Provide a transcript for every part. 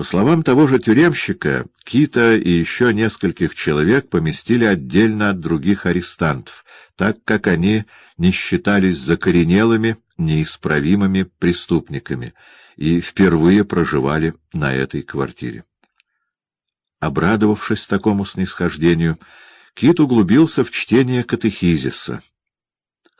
По словам того же тюремщика, Кита и еще нескольких человек поместили отдельно от других арестантов, так как они не считались закоренелыми, неисправимыми преступниками и впервые проживали на этой квартире. Обрадовавшись такому снисхождению, Кит углубился в чтение катехизиса,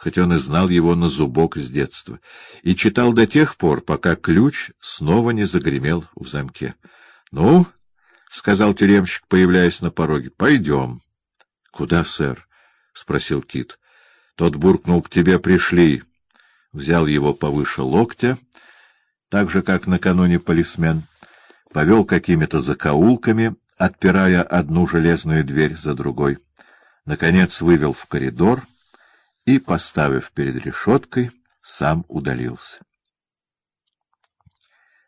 хоть он и знал его на зубок с детства, и читал до тех пор, пока ключ снова не загремел в замке. — Ну, — сказал тюремщик, появляясь на пороге, — пойдем. — Куда, сэр? — спросил Кит. Тот буркнул, — к тебе пришли. Взял его повыше локтя, так же, как накануне полисмен, повел какими-то закоулками, отпирая одну железную дверь за другой. Наконец вывел в коридор и, поставив перед решеткой, сам удалился.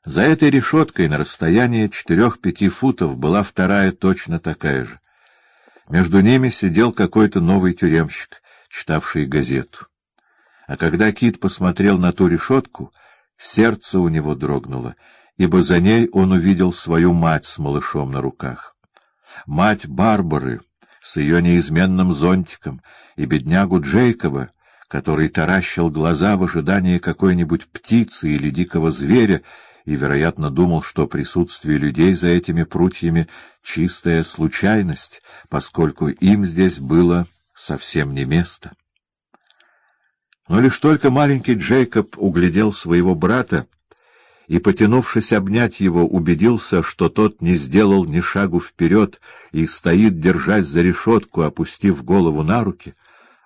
За этой решеткой на расстоянии четырех-пяти футов была вторая точно такая же. Между ними сидел какой-то новый тюремщик, читавший газету. А когда Кит посмотрел на ту решетку, сердце у него дрогнуло, ибо за ней он увидел свою мать с малышом на руках. Мать Барбары с ее неизменным зонтиком и беднягу Джейкоба, который таращил глаза в ожидании какой-нибудь птицы или дикого зверя, и, вероятно, думал, что присутствие людей за этими прутьями — чистая случайность, поскольку им здесь было совсем не место. Но лишь только маленький Джейкоб углядел своего брата и, потянувшись обнять его, убедился, что тот не сделал ни шагу вперед и стоит, держась за решетку, опустив голову на руки,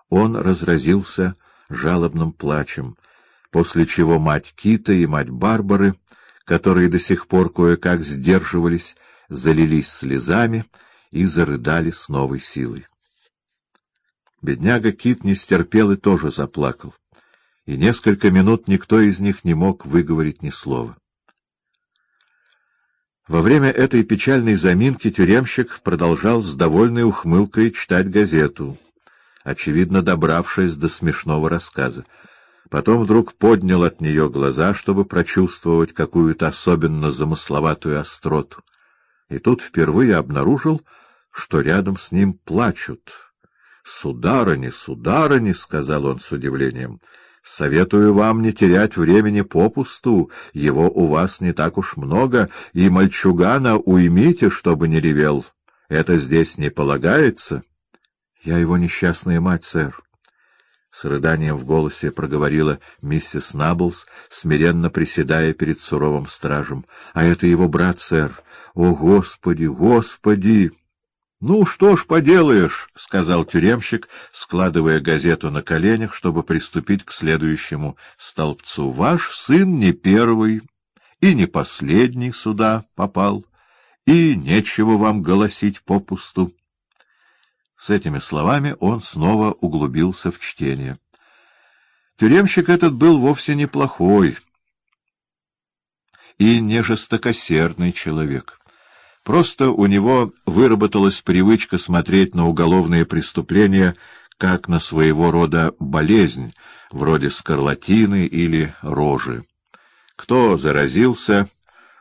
он разразился жалобным плачем, после чего мать Кита и мать Барбары, которые до сих пор кое-как сдерживались, залились слезами и зарыдали с новой силой. Бедняга Кит не стерпел и тоже заплакал, и несколько минут никто из них не мог выговорить ни слова. Во время этой печальной заминки тюремщик продолжал с довольной ухмылкой читать газету, очевидно добравшись до смешного рассказа. Потом вдруг поднял от нее глаза, чтобы прочувствовать какую-то особенно замысловатую остроту. И тут впервые обнаружил, что рядом с ним плачут — Сударыня, сударыня, — сказал он с удивлением, — советую вам не терять времени попусту, его у вас не так уж много, и мальчугана уймите, чтобы не ревел. Это здесь не полагается? — Я его несчастная мать, сэр. С рыданием в голосе проговорила миссис Наблс, смиренно приседая перед суровым стражем. — А это его брат, сэр. О, Господи, Господи! — Ну, что ж поделаешь, — сказал тюремщик, складывая газету на коленях, чтобы приступить к следующему столбцу. — Ваш сын не первый и не последний сюда попал, и нечего вам голосить попусту. С этими словами он снова углубился в чтение. Тюремщик этот был вовсе неплохой и не жестокосердный человек. Просто у него выработалась привычка смотреть на уголовные преступления как на своего рода болезнь, вроде скарлатины или рожи. Кто заразился,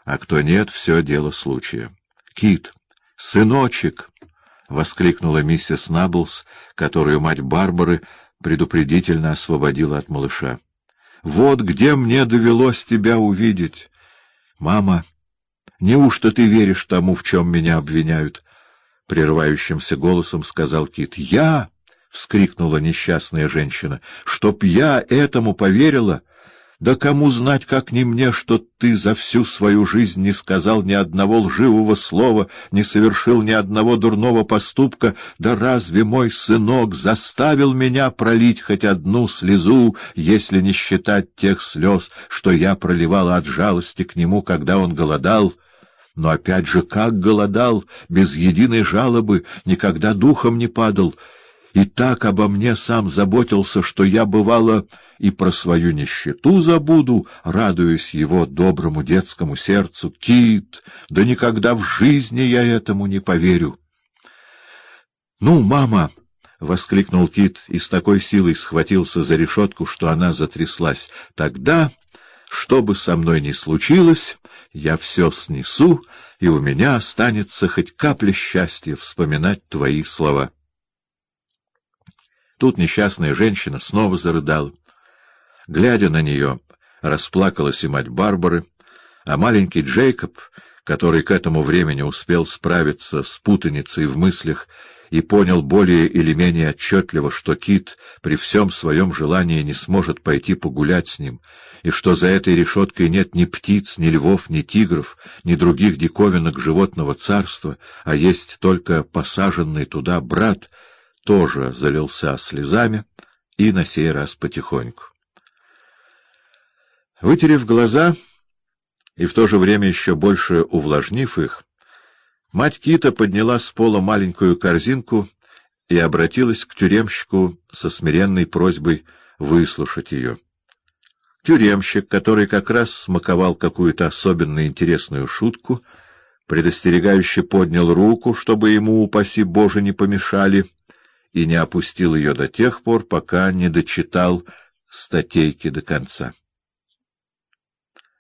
а кто нет, все дело случая. «Кит! Сыночек!» — воскликнула миссис Наблс, которую мать Барбары предупредительно освободила от малыша. «Вот где мне довелось тебя увидеть! Мама!» Неужто ты веришь тому, в чем меня обвиняют? — прерывающимся голосом сказал Кит. — Я! — вскрикнула несчастная женщина. — Чтоб я этому поверила! Да кому знать, как не мне, что ты за всю свою жизнь не сказал ни одного лживого слова, не совершил ни одного дурного поступка, да разве мой сынок заставил меня пролить хоть одну слезу, если не считать тех слез, что я проливала от жалости к нему, когда он голодал? — но опять же, как голодал, без единой жалобы, никогда духом не падал, и так обо мне сам заботился, что я, бывало, и про свою нищету забуду, радуясь его доброму детскому сердцу. Кит, да никогда в жизни я этому не поверю. — Ну, мама! — воскликнул Кит и с такой силой схватился за решетку, что она затряслась. — Тогда, что бы со мной ни случилось, Я все снесу, и у меня останется хоть капля счастья вспоминать твои слова. Тут несчастная женщина снова зарыдала. Глядя на нее, расплакалась и мать Барбары, а маленький Джейкоб, который к этому времени успел справиться с путаницей в мыслях и понял более или менее отчетливо, что Кит при всем своем желании не сможет пойти погулять с ним, и что за этой решеткой нет ни птиц, ни львов, ни тигров, ни других диковинок животного царства, а есть только посаженный туда брат, тоже залился слезами и на сей раз потихоньку. Вытерев глаза и в то же время еще больше увлажнив их, мать Кита подняла с пола маленькую корзинку и обратилась к тюремщику со смиренной просьбой выслушать ее. Тюремщик, который как раз смаковал какую-то особенно интересную шутку, предостерегающе поднял руку, чтобы ему, упаси Боже, не помешали, и не опустил ее до тех пор, пока не дочитал статейки до конца.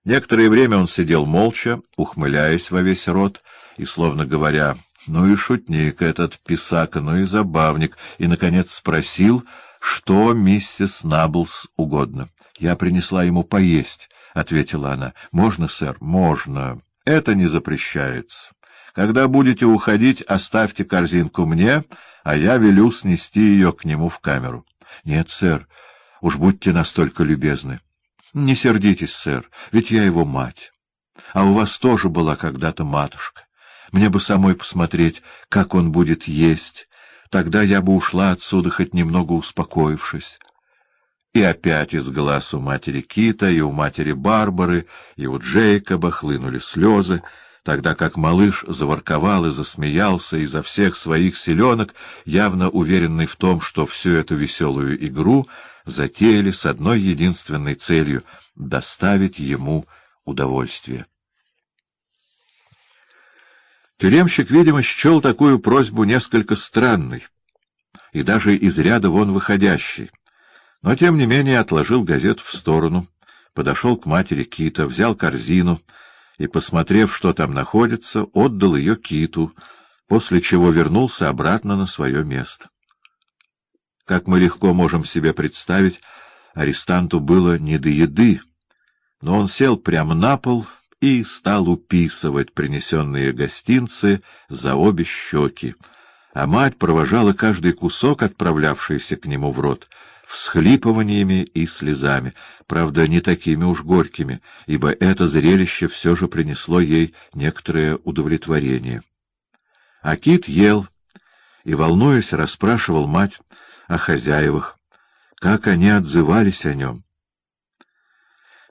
Некоторое время он сидел молча, ухмыляясь во весь рот, и, словно говоря, «Ну и шутник этот писака, ну и забавник», и, наконец, спросил, что миссис Наблс угодно. «Я принесла ему поесть», — ответила она. «Можно, сэр?» «Можно. Это не запрещается. Когда будете уходить, оставьте корзинку мне, а я велю снести ее к нему в камеру». «Нет, сэр, уж будьте настолько любезны». Не сердитесь, сэр, ведь я его мать. А у вас тоже была когда-то матушка. Мне бы самой посмотреть, как он будет есть. Тогда я бы ушла отсюда, хоть немного успокоившись. И опять из глаз у матери Кита, и у матери Барбары, и у Джейкоба хлынули слезы, тогда как малыш заворковал и засмеялся изо всех своих селенок, явно уверенный в том, что всю эту веселую игру — затеяли с одной единственной целью — доставить ему удовольствие. Тюремщик, видимо, счел такую просьбу несколько странной и даже из ряда вон выходящей, но, тем не менее, отложил газету в сторону, подошел к матери Кита, взял корзину и, посмотрев, что там находится, отдал ее Киту, после чего вернулся обратно на свое место. Как мы легко можем себе представить, арестанту было не до еды, но он сел прямо на пол и стал уписывать принесенные гостинцы за обе щеки, а мать провожала каждый кусок, отправлявшийся к нему в рот, всхлипываниями и слезами, правда, не такими уж горькими, ибо это зрелище все же принесло ей некоторое удовлетворение. А Кит ел и, волнуясь, расспрашивал мать, о хозяевах, как они отзывались о нем.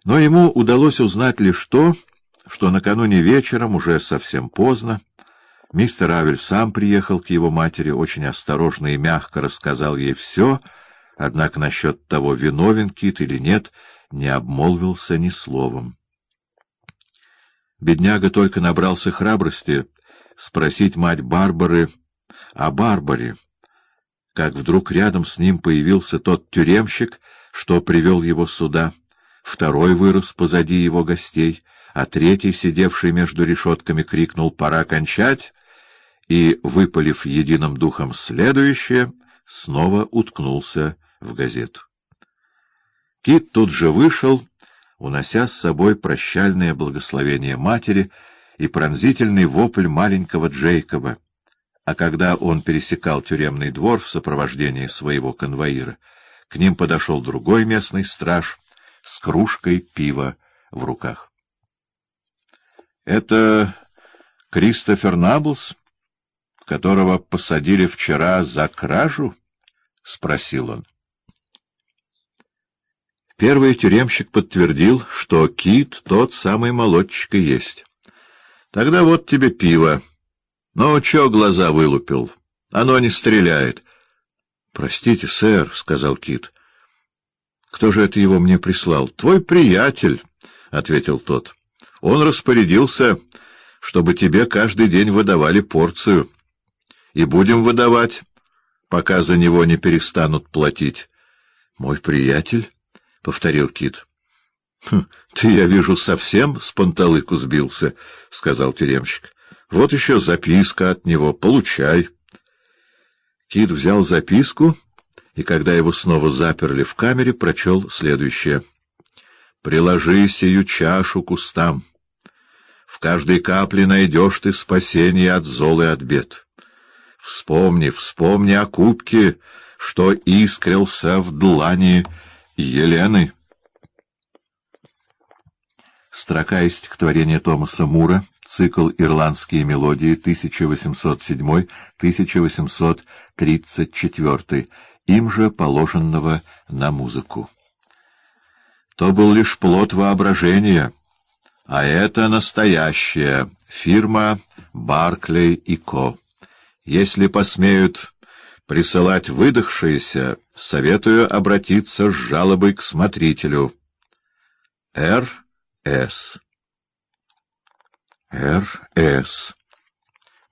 Но ему удалось узнать лишь то, что накануне вечером, уже совсем поздно, мистер Авель сам приехал к его матери, очень осторожно и мягко рассказал ей все, однако насчет того, виновен Кит или нет, не обмолвился ни словом. Бедняга только набрался храбрости спросить мать Барбары о Барбаре, как вдруг рядом с ним появился тот тюремщик, что привел его сюда, второй вырос позади его гостей, а третий, сидевший между решетками, крикнул «Пора кончать!» и, выпалив единым духом следующее, снова уткнулся в газету. Кит тут же вышел, унося с собой прощальное благословение матери и пронзительный вопль маленького Джейкоба, а когда он пересекал тюремный двор в сопровождении своего конвоира, к ним подошел другой местный страж с кружкой пива в руках. — Это Кристофер Наблс, которого посадили вчера за кражу? — спросил он. Первый тюремщик подтвердил, что Кит тот самый молодчик и есть. — Тогда вот тебе пиво. — Ну, чё глаза вылупил? Оно не стреляет. — Простите, сэр, — сказал Кит. — Кто же это его мне прислал? — Твой приятель, — ответил тот. — Он распорядился, чтобы тебе каждый день выдавали порцию. И будем выдавать, пока за него не перестанут платить. — Мой приятель? — повторил Кит. Хм, — Ты, я вижу, совсем с панталыку сбился, — сказал тюремщик. — Вот еще записка от него. Получай. Кит взял записку, и, когда его снова заперли в камере, прочел следующее. — Приложи сию чашу к устам. В каждой капле найдешь ты спасение от зол и от бед. Вспомни, вспомни о кубке, что искрился в длани Елены. Строка из стихотворения Томаса Мура, цикл «Ирландские мелодии» 1807-1834, им же положенного на музыку. То был лишь плод воображения, а это настоящая фирма «Барклей и Ко». Если посмеют присылать выдохшиеся, советую обратиться с жалобой к смотрителю. Р. С. Р. С.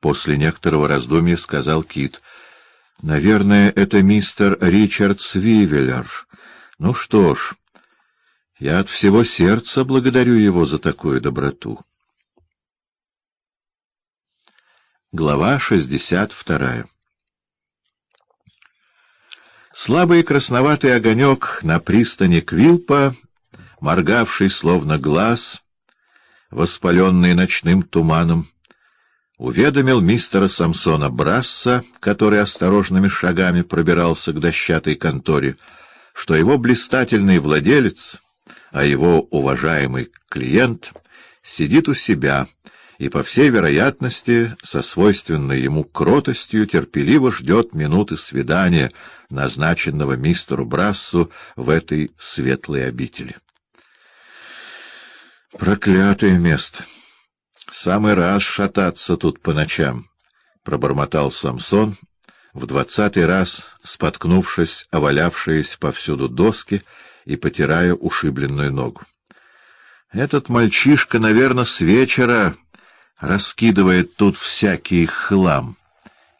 После некоторого раздумья сказал Кит. Наверное, это мистер Ричард Свивеллер. Ну что ж, я от всего сердца благодарю его за такую доброту. Глава шестьдесят вторая Слабый красноватый огонек на пристани Квилпа моргавший словно глаз, воспаленный ночным туманом, уведомил мистера Самсона Брасса, который осторожными шагами пробирался к дощатой конторе, что его блистательный владелец, а его уважаемый клиент сидит у себя и, по всей вероятности, со свойственной ему кротостью терпеливо ждет минуты свидания, назначенного мистеру Брассу в этой светлой обители. Проклятое место! Самый раз шататься тут по ночам, — пробормотал Самсон, в двадцатый раз споткнувшись, овалявшись повсюду доски и потирая ушибленную ногу. Этот мальчишка, наверное, с вечера раскидывает тут всякий хлам,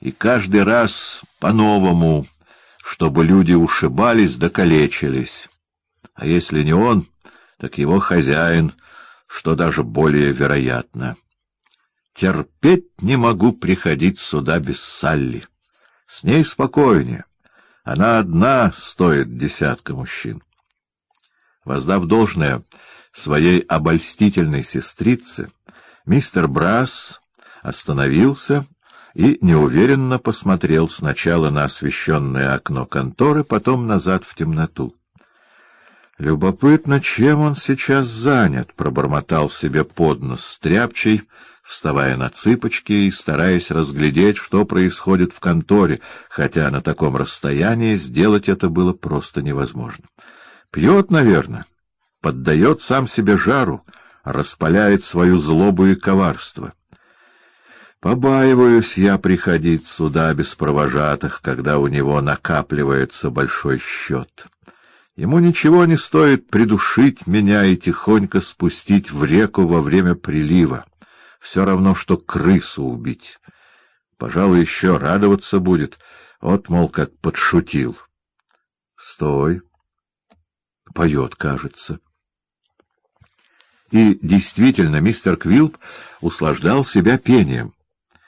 и каждый раз по-новому, чтобы люди ушибались да калечились. А если не он, так его хозяин — что даже более вероятно. Терпеть не могу приходить сюда без Салли. С ней спокойнее. Она одна стоит десятка мужчин. Воздав должное своей обольстительной сестрице, мистер Брас остановился и неуверенно посмотрел сначала на освещенное окно конторы, потом назад в темноту. Любопытно, чем он сейчас занят, — пробормотал себе под нос стряпчий, вставая на цыпочки и стараясь разглядеть, что происходит в конторе, хотя на таком расстоянии сделать это было просто невозможно. Пьет, наверное, поддает сам себе жару, распаляет свою злобу и коварство. Побаиваюсь я приходить сюда без провожатых, когда у него накапливается большой счет. Ему ничего не стоит придушить меня и тихонько спустить в реку во время прилива. Все равно, что крысу убить. Пожалуй, еще радоваться будет. Вот, мол, как подшутил. Стой. Поет, кажется. И действительно, мистер Квилп услаждал себя пением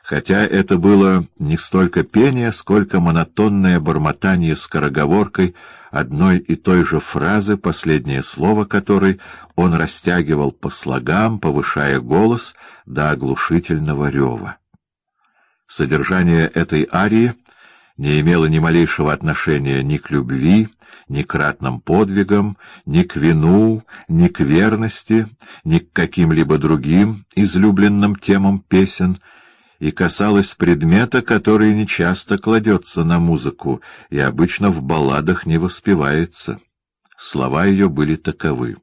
хотя это было не столько пение, сколько монотонное бормотание скороговоркой одной и той же фразы, последнее слово которой он растягивал по слогам, повышая голос до оглушительного рева. Содержание этой арии не имело ни малейшего отношения ни к любви, ни к ратным подвигам, ни к вину, ни к верности, ни к каким-либо другим излюбленным темам песен — и касалась предмета, который нечасто кладется на музыку и обычно в балладах не воспевается. Слова ее были таковы.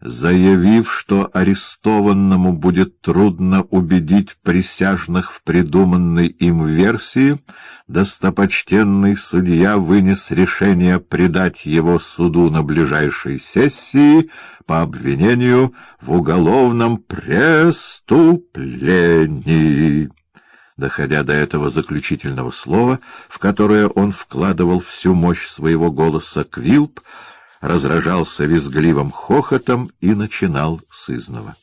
Заявив, что арестованному будет трудно убедить присяжных в придуманной им версии, достопочтенный судья вынес решение предать его суду на ближайшей сессии по обвинению в уголовном преступлении. Доходя до этого заключительного слова, в которое он вкладывал всю мощь своего голоса, Квилп разражался визгливым хохотом и начинал сызново.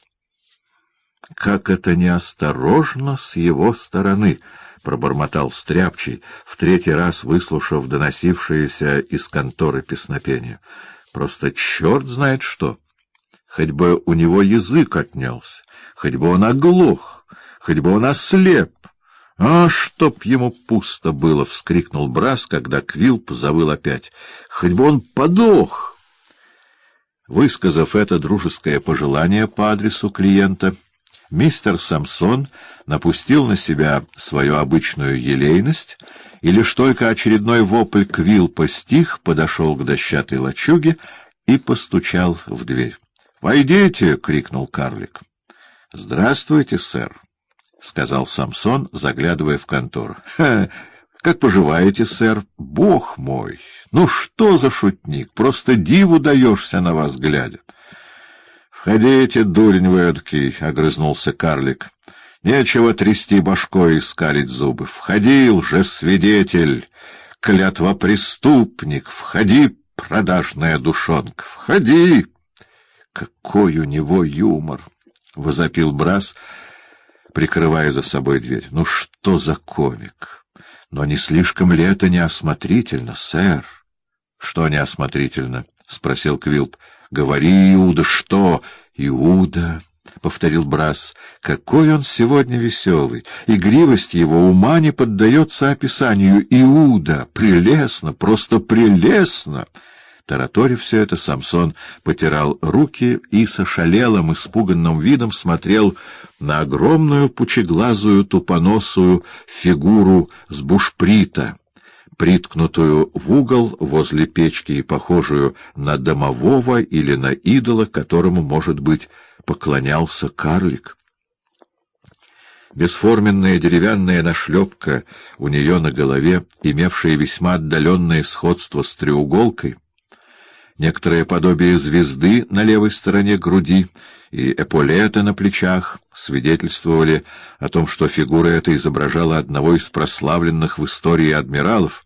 «Как это неосторожно с его стороны!» — пробормотал Стряпчий, в третий раз выслушав доносившееся из конторы песнопение. «Просто черт знает что! Хоть бы у него язык отнялся, хоть бы он оглох, хоть бы он ослеп!» «А, чтоб ему пусто было!» — вскрикнул Брас, когда Квилп завыл опять. «Хоть бы он подох!» Высказав это дружеское пожелание по адресу клиента, мистер Самсон напустил на себя свою обычную елейность, и лишь только очередной вопль Квилпа стих подошел к дощатой лачуге и постучал в дверь. «Войдите!» — крикнул карлик. «Здравствуйте, сэр!» — сказал Самсон, заглядывая в контору. — Как поживаете, сэр? Бог мой! Ну что за шутник? Просто диву даешься на вас глядя. — Входите, дурень вы эдакий, — огрызнулся карлик. — Нечего трясти башкой и скалить зубы. Входи, лжесвидетель, клятва преступник, входи, продажная душонка, входи! Какой у него юмор! — возопил Брас, — прикрывая за собой дверь. «Ну что за комик? Но не слишком ли это неосмотрительно, сэр?» «Что неосмотрительно?» — спросил Квилп. «Говори, Иуда, что?» «Иуда!» — повторил Брас. «Какой он сегодня веселый! Игривость его ума не поддается описанию. Иуда! Прелестно! Просто прелестно!» Тараторив все это, Самсон потирал руки и с ошалелым, испуганным видом смотрел на огромную пучеглазую тупоносую фигуру с бушприта, приткнутую в угол возле печки и похожую на домового или на идола, которому, может быть, поклонялся карлик. Бесформенная деревянная нашлепка у нее на голове, имевшая весьма отдаленное сходство с треуголкой, некоторое подобие звезды на левой стороне груди и эполеты на плечах свидетельствовали о том, что фигура эта изображала одного из прославленных в истории адмиралов,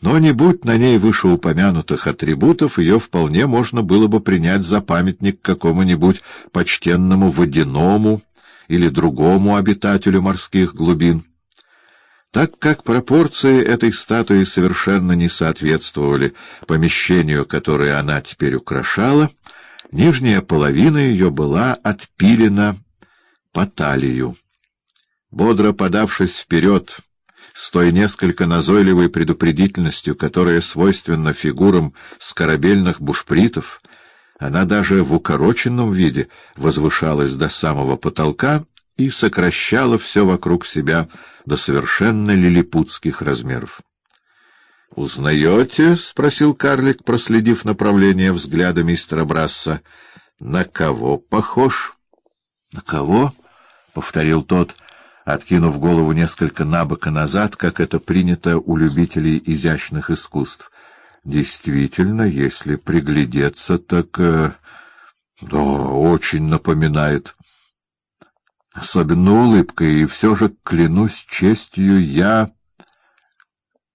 но не будь на ней вышеупомянутых атрибутов, ее вполне можно было бы принять за памятник какому-нибудь почтенному водяному или другому обитателю морских глубин. Так как пропорции этой статуи совершенно не соответствовали помещению, которое она теперь украшала, нижняя половина ее была отпилена по талию. Бодро подавшись вперед, с той несколько назойливой предупредительностью, которая свойственна фигурам с бушпритов, она даже в укороченном виде возвышалась до самого потолка и сокращала все вокруг себя до совершенно лилипутских размеров. — Узнаете? — спросил карлик, проследив направление взгляда мистера Брасса. — На кого похож? — На кого? — повторил тот, откинув голову несколько набока назад, как это принято у любителей изящных искусств. — Действительно, если приглядеться, так... Э, да, очень напоминает... Особенно улыбкой, и все же, клянусь честью, я